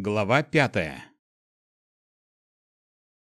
Глава пятая.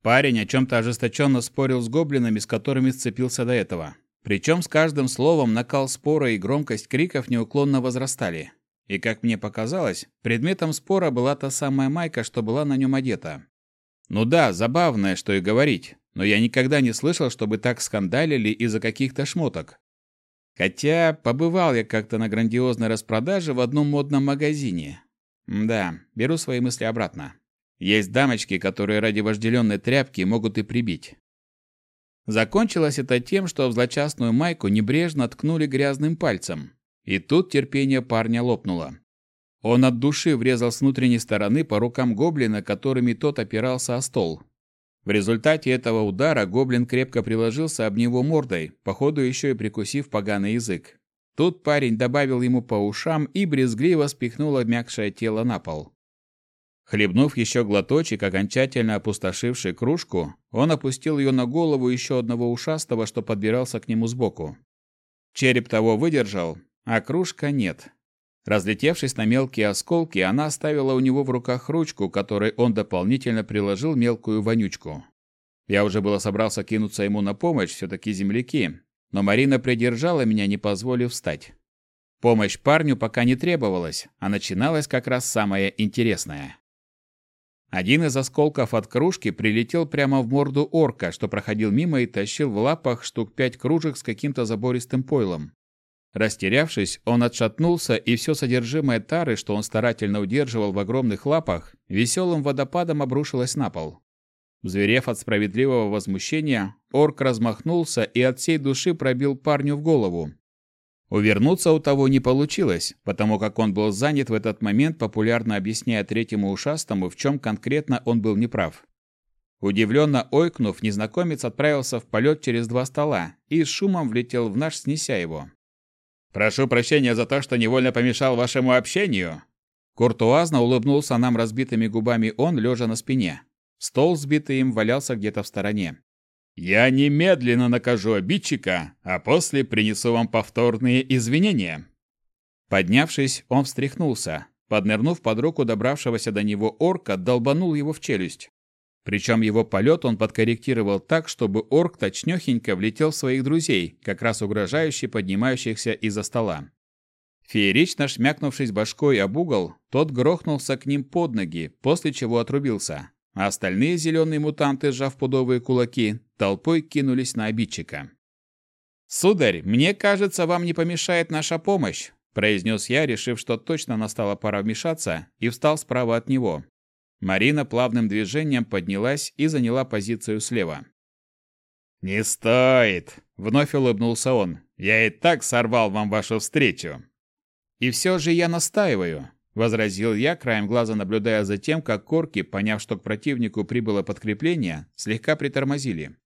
Парень о чем-то ожесточенно спорил с гоблинами, с которыми сцепился до этого. Причем с каждым словом накал спора и громкость криков неуклонно возрастали. И, как мне показалось, предметом спора была та самая майка, что была на нем одета. Ну да, забавное, что и говорить, но я никогда не слышал, чтобы так скандалили из-за каких-то шмоток. Хотя побывал я как-то на грандиозной распродаже в одном модном магазине. Да, беру свои мысли обратно. Есть дамочки, которые ради вожделенной тряпки могут и прибить. Закончилось это тем, что в злочастную майку небрежно ткнули грязным пальцем. И тут терпение парня лопнуло. Он от души врезал с внутренней стороны по рукам гоблина, которыми тот опирался о стол. В результате этого удара гоблин крепко приложился об него мордой, походу еще и прикусив поганый язык. Тут парень добавил ему по ушам и брезгливо спихнул обмякшее тело на пол. Хлебнув еще глоточек, окончательно опустошивший кружку, он опустил ее на голову еще одного ушастого, что подбирался к нему сбоку. Череп того выдержал, а кружка нет. Разлетевшись на мелкие осколки, она оставила у него в руках ручку, которой он дополнительно приложил мелкую вонючку. Я уже было собрался кинуться ему на помощь, все-таки земляки, но Марина придержала меня, не позволив встать. Помощь парню пока не требовалась, а начиналось как раз самое интересное. Один из осколков от кружки прилетел прямо в морду орка, что проходил мимо и тащил в лапах штук пять кружек с каким-то забористым пойлом. Растерявшись, он отшатнулся, и все содержимое тары, что он старательно удерживал в огромных лапах, веселым водопадом обрушилось на пол. Взверев от справедливого возмущения, орк размахнулся и от всей души пробил парню в голову. Увернуться у того не получилось, потому как он был занят в этот момент, популярно объясняя третьему ушастому, в чем конкретно он был неправ. Удивленно ойкнув, незнакомец отправился в полет через два стола и с шумом влетел в наш, снеся его. «Прошу прощения за то, что невольно помешал вашему общению!» Куртуазно улыбнулся нам разбитыми губами он, лежа на спине. Стол, сбитый им, валялся где-то в стороне. «Я немедленно накажу обидчика, а после принесу вам повторные извинения». Поднявшись, он встряхнулся. Поднырнув под руку добравшегося до него орка, долбанул его в челюсть. Причем его полет он подкорректировал так, чтобы орк точнёхенько влетел в своих друзей, как раз угрожающе поднимающихся из-за стола. Феерично шмякнувшись башкой об угол, тот грохнулся к ним под ноги, после чего отрубился. А остальные зеленые мутанты, сжав пудовые кулаки, толпой кинулись на обидчика. «Сударь, мне кажется, вам не помешает наша помощь», произнес я, решив, что точно настала пора вмешаться, и встал справа от него. Марина плавным движением поднялась и заняла позицию слева. «Не стоит!» — вновь улыбнулся он. «Я и так сорвал вам вашу встречу!» «И все же я настаиваю!» — возразил я, краем глаза наблюдая за тем, как корки, поняв, что к противнику прибыло подкрепление, слегка притормозили.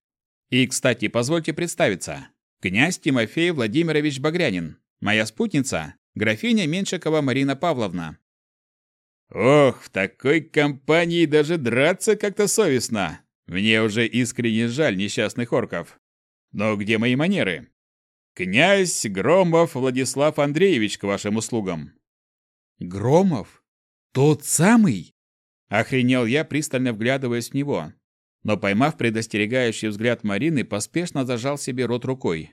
«И, кстати, позвольте представиться. Князь Тимофей Владимирович Багрянин. Моя спутница — графиня Меншикова Марина Павловна. Ох, в такой компании даже драться как-то совестно. Мне уже искренне жаль несчастных орков. Но где мои манеры? Князь Громов Владислав Андреевич к вашим услугам. Громов? Тот самый? Охренел я, пристально вглядываясь в него. Но поймав предостерегающий взгляд Марины, поспешно зажал себе рот рукой.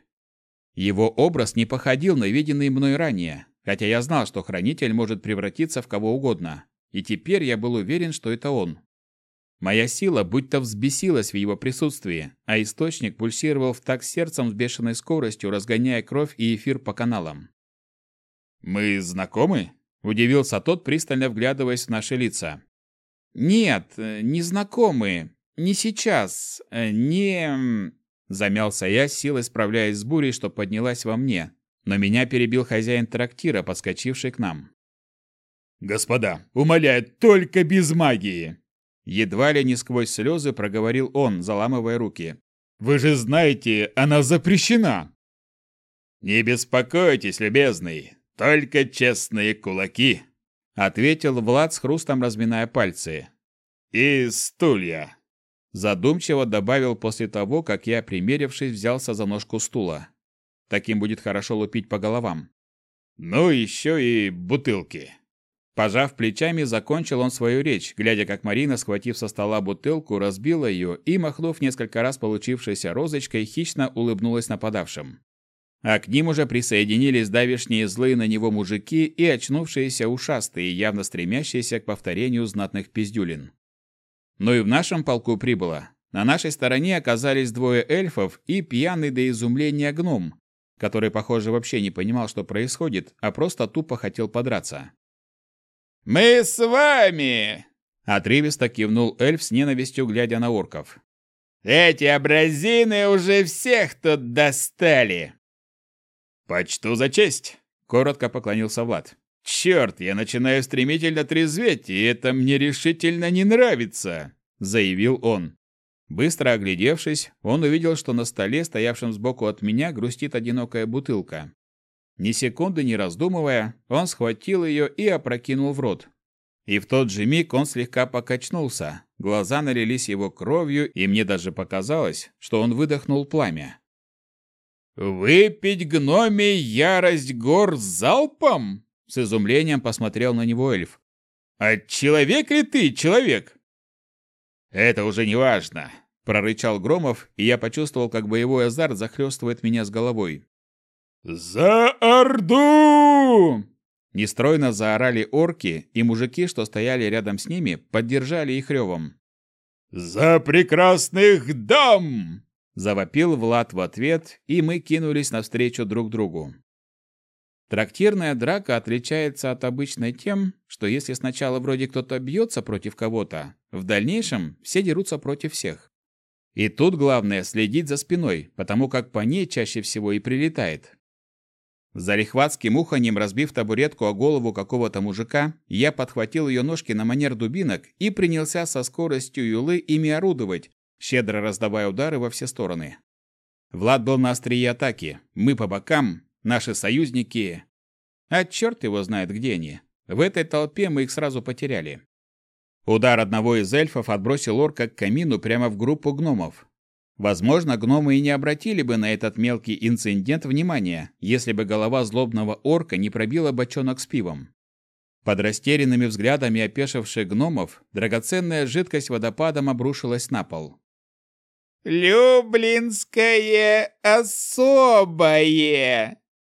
Его образ не походил на виденный мной ранее, хотя я знал, что хранитель может превратиться в кого угодно, и теперь я был уверен, что это он. Моя сила будто взбесилась в его присутствии, а источник пульсировал в такт сердцем с бешеной скоростью, разгоняя кровь и эфир по каналам. «Мы знакомы?» – удивился тот, пристально вглядываясь в наши лица. «Нет, не знакомы. Не сейчас. Не...» Замялся я, силой справляясь с бурей, что поднялась во мне, но меня перебил хозяин трактира, подскочивший к нам. «Господа, умоляю, только без магии!» Едва ли не сквозь слезы проговорил он, заламывая руки. «Вы же знаете, она запрещена!» «Не беспокойтесь, любезный, только честные кулаки!» Ответил Влад с хрустом разминая пальцы. «И стулья!» Задумчиво добавил после того, как я, примерившись, взялся за ножку стула. Таким будет хорошо лупить по головам. Ну, еще и бутылки. Пожав плечами, закончил он свою речь, глядя, как Марина, схватив со стола бутылку, разбила ее и, махнув несколько раз получившейся розочкой, хищно улыбнулась нападавшим. А к ним уже присоединились давишние злые на него мужики и очнувшиеся ушастые, явно стремящиеся к повторению знатных пиздюлин. Но и в нашем полку прибыло. На нашей стороне оказались двое эльфов и пьяный до изумления гном, который, похоже, вообще не понимал, что происходит, а просто тупо хотел подраться. «Мы с вами!» — отрывисто кивнул эльф с ненавистью, глядя на орков. «Эти абразины уже всех тут достали!» «Почту за честь!» — коротко поклонился Влад. «Черт, я начинаю стремительно трезветь, и это мне решительно не нравится!» — заявил он. Быстро оглядевшись, он увидел, что на столе, стоявшем сбоку от меня, грустит одинокая бутылка. Ни секунды не раздумывая, он схватил ее и опрокинул в рот. И в тот же миг он слегка покачнулся, глаза налились его кровью, и мне даже показалось, что он выдохнул пламя. «Выпить гноме ярость гор залпом?» С изумлением посмотрел на него эльф. «А человек ли ты, человек?» «Это уже не важно», — прорычал Громов, и я почувствовал, как боевой азарт захлестывает меня с головой. «За Орду!» Нестройно заорали орки, и мужики, что стояли рядом с ними, поддержали их ревом. «За прекрасных дам!» Завопил Влад в ответ, и мы кинулись навстречу друг другу. Трактирная драка отличается от обычной тем, что если сначала вроде кто-то бьется против кого-то, в дальнейшем все дерутся против всех. И тут главное следить за спиной, потому как по ней чаще всего и прилетает. За лихватским уханьем, разбив табуретку о голову какого-то мужика, я подхватил ее ножки на манер дубинок и принялся со скоростью юлы ими орудовать, щедро раздавая удары во все стороны. Влад был на острие атаки, мы по бокам, наши союзники... А черт его знает, где они. В этой толпе мы их сразу потеряли. Удар одного из эльфов отбросил орка к камину прямо в группу гномов. Возможно, гномы и не обратили бы на этот мелкий инцидент внимания, если бы голова злобного орка не пробила бочонок с пивом. Под растерянными взглядами опешивших гномов драгоценная жидкость водопадом обрушилась на пол. «Люблинское особое!»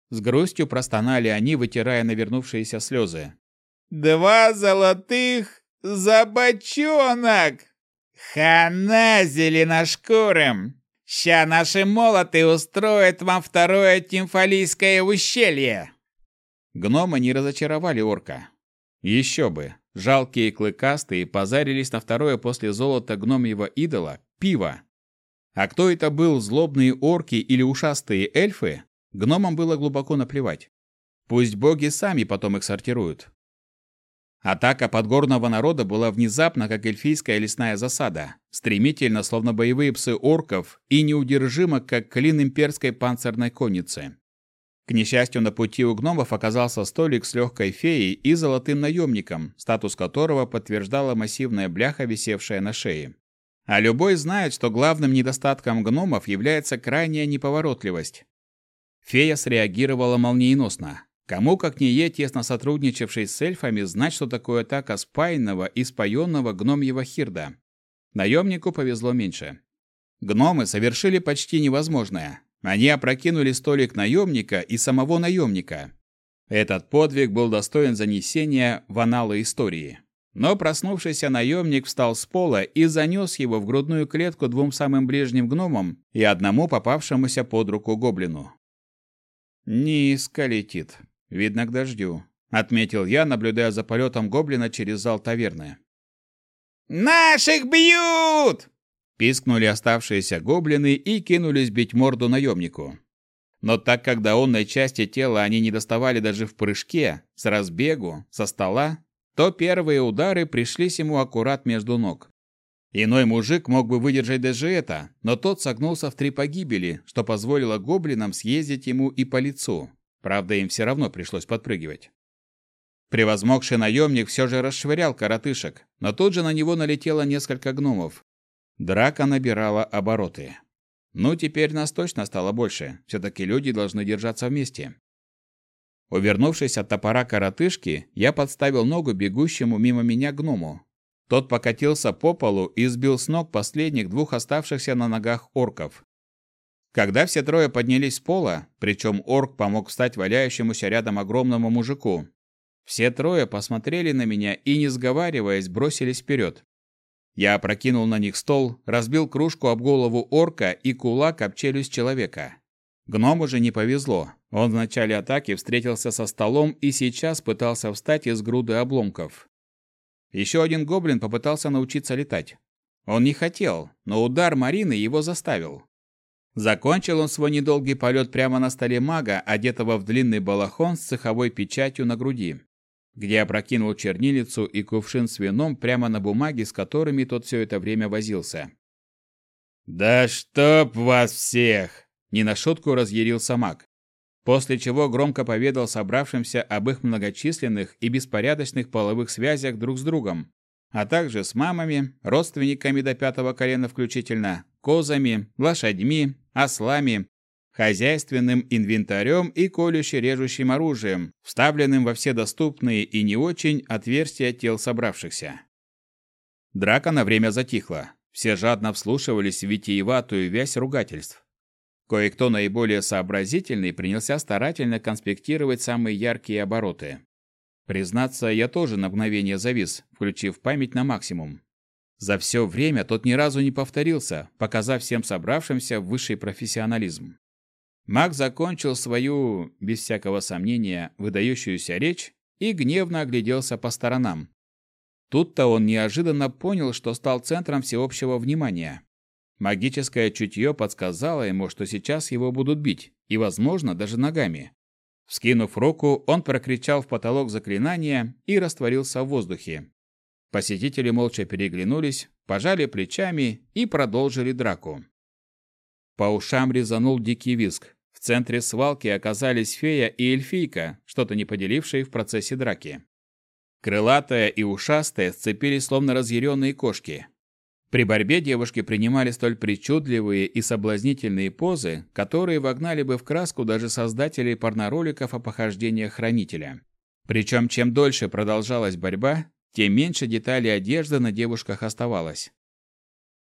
С грустью простонали они, вытирая навернувшиеся слезы. «Два золотых за бочонок!» «Хана зеленошкурым! Ща наши молоты устроят вам второе Тимфалийское ущелье!» Гномы не разочаровали орка. Еще бы, жалкие клыкастые позарились на второе после золота гномьего идола – пиво. А кто это был, злобные орки или ушастые эльфы, гномам было глубоко наплевать. Пусть боги сами потом их сортируют. Атака подгорного народа была внезапна, как эльфийская лесная засада, стремительно, словно боевые псы орков, и неудержимо, как клин имперской панцирной конницы. К несчастью, на пути у гномов оказался столик с легкой феей и золотым наемником, статус которого подтверждала массивная бляха, висевшая на шее. А любой знает, что главным недостатком гномов является крайняя неповоротливость. Фея среагировала молниеносно. Кому, как не ей, тесно сотрудничавший с эльфами, знать, что такое атака спаянного и споенного гномьего хирда. Наемнику повезло меньше. Гномы совершили почти невозможное. Они опрокинули столик наемника и самого наемника. Этот подвиг был достоин занесения в аналы истории. Но проснувшийся наемник встал с пола и занес его в грудную клетку двум самым ближним гномам и одному попавшемуся под руку гоблину. Низко летит. Видно, к дождю, отметил я, наблюдая за полетом гоблина через зал таверны. Наших бьют! пискнули оставшиеся гоблины и кинулись бить морду наемнику. Но так как до онной части тела они не доставали даже в прыжке, с разбегу, со стола, то первые удары пришлись ему аккурат между ног. Иной мужик мог бы выдержать даже это, но тот согнулся в три погибели, что позволило гоблинам съездить ему и по лицу. Правда, им все равно пришлось подпрыгивать. Превозмогший наемник все же расшвырял коротышек, но тут же на него налетело несколько гномов. Драка набирала обороты. Ну, теперь нас точно стало больше. Все-таки люди должны держаться вместе. Увернувшись от топора коротышки, я подставил ногу бегущему мимо меня гному. Тот покатился по полу и сбил с ног последних двух оставшихся на ногах орков. Когда все трое поднялись с пола, причем орк помог встать валяющемуся рядом огромному мужику, все трое посмотрели на меня и, не сговариваясь, бросились вперед. Я опрокинул на них стол, разбил кружку об голову орка и кулак об челюсть человека. Гному же не повезло. Он в начале атаки встретился со столом и сейчас пытался встать из груды обломков. Еще один гоблин попытался научиться летать. Он не хотел, но удар Марины его заставил. Закончил он свой недолгий полет прямо на столе мага, одетого в длинный балахон с цеховой печатью на груди где опрокинул чернилицу и кувшин с вином прямо на бумаге, с которыми тот все это время возился. «Да чтоб вас всех!» – не на шутку разъярился маг. После чего громко поведал собравшимся об их многочисленных и беспорядочных половых связях друг с другом, а также с мамами, родственниками до пятого колена включительно, козами, лошадьми, ослами, хозяйственным инвентарем и колюще-режущим оружием, вставленным во все доступные и не очень отверстия тел собравшихся. Драка на время затихла. Все жадно вслушивались в витиеватую вязь ругательств. Кое-кто наиболее сообразительный принялся старательно конспектировать самые яркие обороты. Признаться, я тоже на мгновение завис, включив память на максимум. За все время тот ни разу не повторился, показав всем собравшимся высший профессионализм. Маг закончил свою, без всякого сомнения, выдающуюся речь и гневно огляделся по сторонам. Тут-то он неожиданно понял, что стал центром всеобщего внимания. Магическое чутье подсказало ему, что сейчас его будут бить, и, возможно, даже ногами. Вскинув руку, он прокричал в потолок заклинания и растворился в воздухе. Посетители молча переглянулись, пожали плечами и продолжили драку. По ушам резанул дикий визг. В центре свалки оказались фея и эльфийка, что-то не поделившие в процессе драки. Крылатая и ушастая сцепились словно разъяренные кошки. При борьбе девушки принимали столь причудливые и соблазнительные позы, которые вогнали бы в краску даже создателей порнороликов о похождениях хранителя. Причем чем дольше продолжалась борьба, тем меньше деталей одежды на девушках оставалось.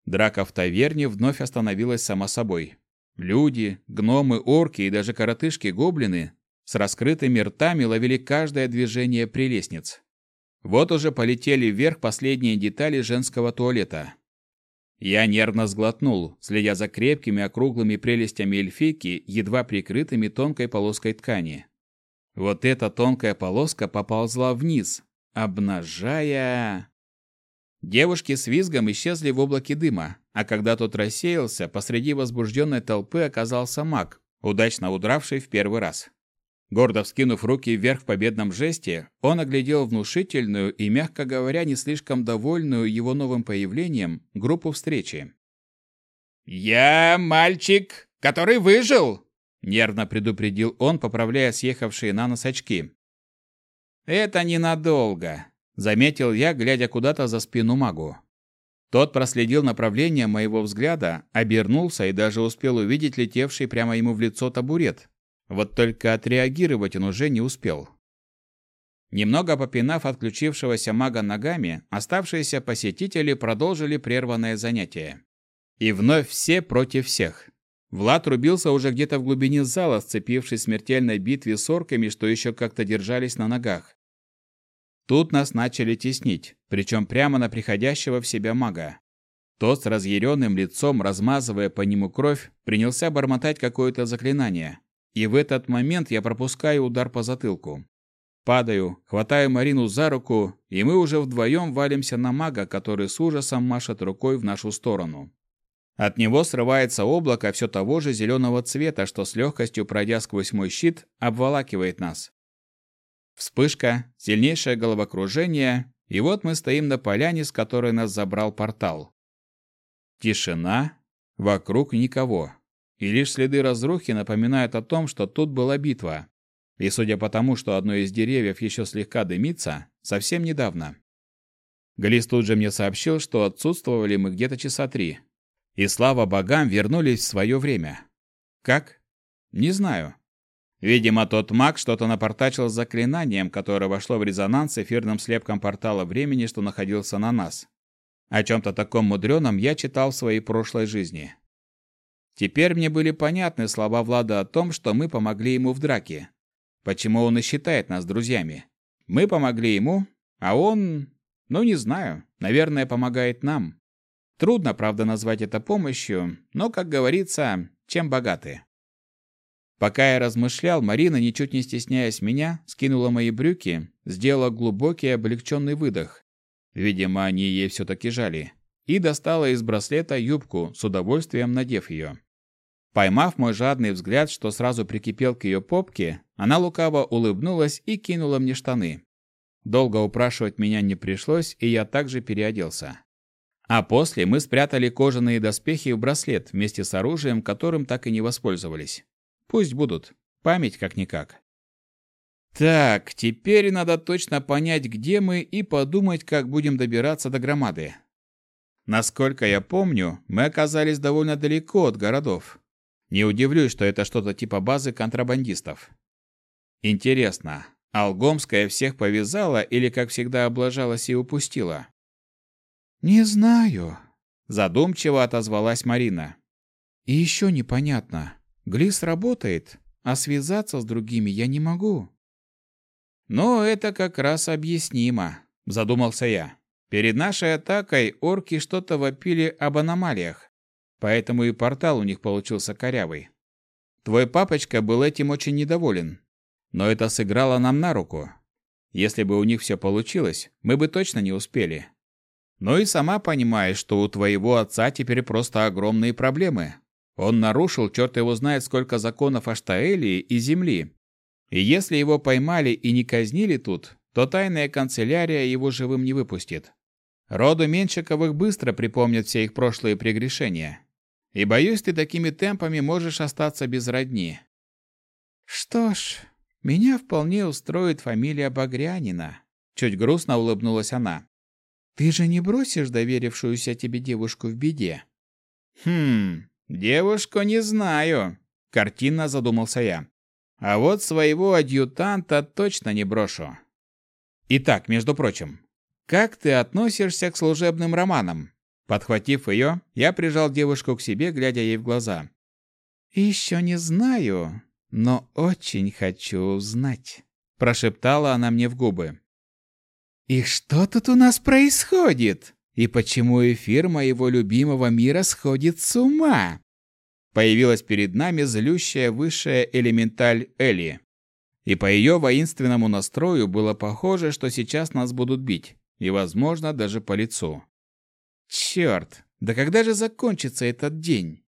Драка в таверне вновь остановилась сама собой. Люди, гномы, орки и даже коротышки-гоблины с раскрытыми ртами ловили каждое движение прелестниц. Вот уже полетели вверх последние детали женского туалета. Я нервно сглотнул, следя за крепкими округлыми прелестями эльфийки, едва прикрытыми тонкой полоской ткани. Вот эта тонкая полоска поползла вниз, обнажая... Девушки с визгом исчезли в облаке дыма, а когда тот рассеялся, посреди возбужденной толпы оказался маг, удачно удравший в первый раз. Гордо вскинув руки вверх в победном жесте, он оглядел внушительную и, мягко говоря, не слишком довольную его новым появлением группу встречи. «Я мальчик, который выжил!» — нервно предупредил он, поправляя съехавшие на нос очки. «Это ненадолго», Заметил я, глядя куда-то за спину магу. Тот проследил направление моего взгляда, обернулся и даже успел увидеть летевший прямо ему в лицо табурет. Вот только отреагировать он уже не успел. Немного попинав отключившегося мага ногами, оставшиеся посетители продолжили прерванное занятие. И вновь все против всех. Влад рубился уже где-то в глубине зала, сцепившись в смертельной битве с орками, что еще как-то держались на ногах. Тут нас начали теснить, причем прямо на приходящего в себя мага. Тот с разъяренным лицом, размазывая по нему кровь, принялся бормотать какое-то заклинание. И в этот момент я пропускаю удар по затылку. Падаю, хватаю Марину за руку, и мы уже вдвоем валимся на мага, который с ужасом машет рукой в нашу сторону. От него срывается облако все того же зеленого цвета, что с легкостью, пройдя сквозь мой щит, обволакивает нас. Вспышка, сильнейшее головокружение, и вот мы стоим на поляне, с которой нас забрал портал. Тишина, вокруг никого. И лишь следы разрухи напоминают о том, что тут была битва. И судя по тому, что одно из деревьев еще слегка дымится, совсем недавно. Глис тут же мне сообщил, что отсутствовали мы где-то часа три. И слава богам, вернулись в свое время. Как? Не знаю. Видимо, тот маг что-то напортачил с заклинанием, которое вошло в резонанс с эфирным слепком портала времени, что находился на нас. О чем-то таком мудреном я читал в своей прошлой жизни. Теперь мне были понятны слова Влада о том, что мы помогли ему в драке. Почему он и считает нас друзьями. Мы помогли ему, а он... Ну, не знаю. Наверное, помогает нам. Трудно, правда, назвать это помощью, но, как говорится, чем богаты. Пока я размышлял, Марина, ничуть не стесняясь меня, скинула мои брюки, сделала глубокий облегченный выдох. Видимо, они ей все-таки жали. И достала из браслета юбку, с удовольствием надев ее. Поймав мой жадный взгляд, что сразу прикипел к ее попке, она лукаво улыбнулась и кинула мне штаны. Долго упрашивать меня не пришлось, и я также переоделся. А после мы спрятали кожаные доспехи в браслет вместе с оружием, которым так и не воспользовались. Пусть будут. Память как-никак. Так, теперь надо точно понять, где мы, и подумать, как будем добираться до громады. Насколько я помню, мы оказались довольно далеко от городов. Не удивлюсь, что это что-то типа базы контрабандистов. Интересно, Алгомская всех повязала или, как всегда, облажалась и упустила? «Не знаю», – задумчиво отозвалась Марина. «И еще непонятно. Глис работает, а связаться с другими я не могу». «Ну, это как раз объяснимо», – задумался я. «Перед нашей атакой орки что-то вопили об аномалиях, поэтому и портал у них получился корявый. Твой папочка был этим очень недоволен, но это сыграло нам на руку. Если бы у них все получилось, мы бы точно не успели. Ну и сама понимаешь, что у твоего отца теперь просто огромные проблемы. Он нарушил, черт его знает, сколько законов Аштаэлии и Земли. И если его поймали и не казнили тут, то тайная канцелярия его живым не выпустит. Роду Меньшиковых быстро припомнят все их прошлые прегрешения. И боюсь, ты такими темпами можешь остаться без родни. Что ж, меня вполне устроит фамилия Багрянина. Чуть грустно улыбнулась она. Ты же не бросишь доверившуюся тебе девушку в беде? Хм, девушку не знаю, картинно задумался я. А вот своего адъютанта точно не брошу. Итак, между прочим, как ты относишься к служебным романам? Подхватив ее, я прижал девушку к себе, глядя ей в глаза. «Еще не знаю, но очень хочу узнать», – прошептала она мне в губы. И что тут у нас происходит? И почему эфир моего любимого мира сходит с ума? Появилась перед нами злющая высшая элементаль Эли. И по ее воинственному настрою было похоже, что сейчас нас будут бить, и, возможно, даже по лицу. Черт, да когда же закончится этот день?